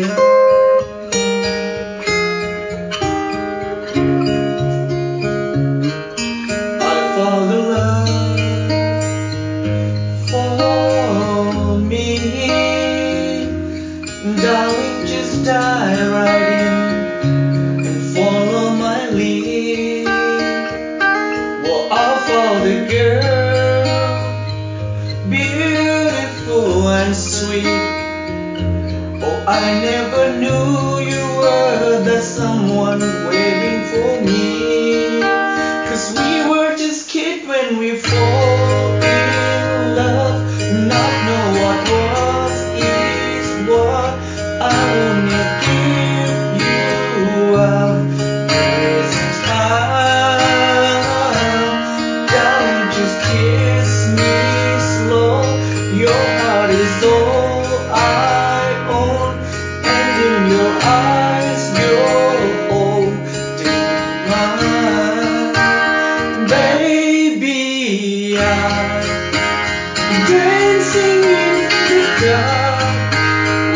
Mm-hmm.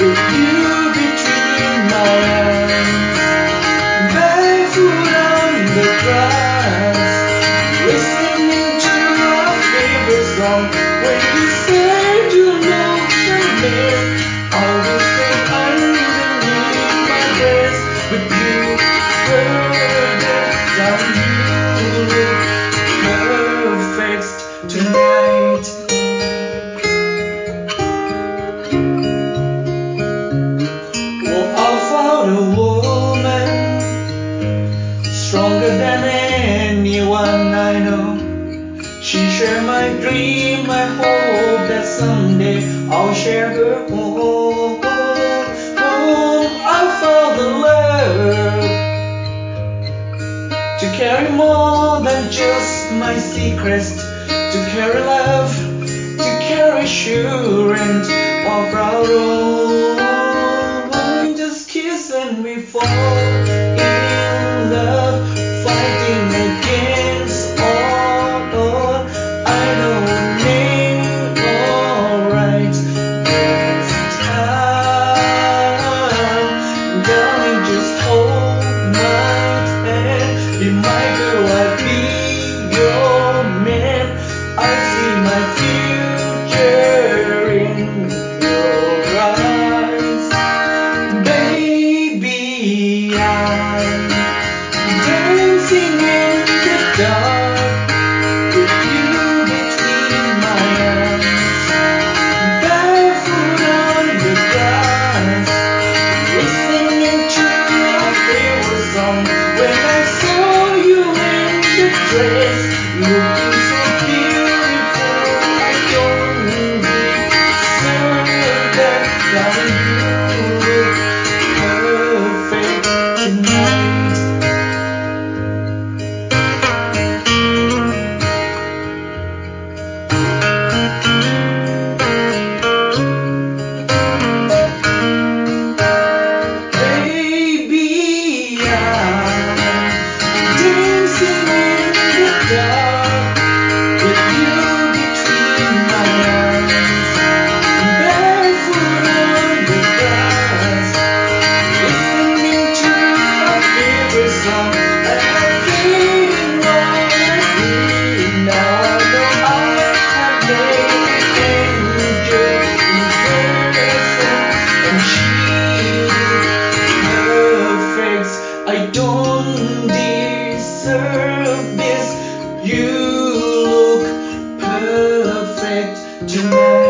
If you. dream. I hope that someday I'll share her home. I found the love to carry more than just my secrets. To carry love, to carry assurance, of our own. time. miss. You look perfect tonight.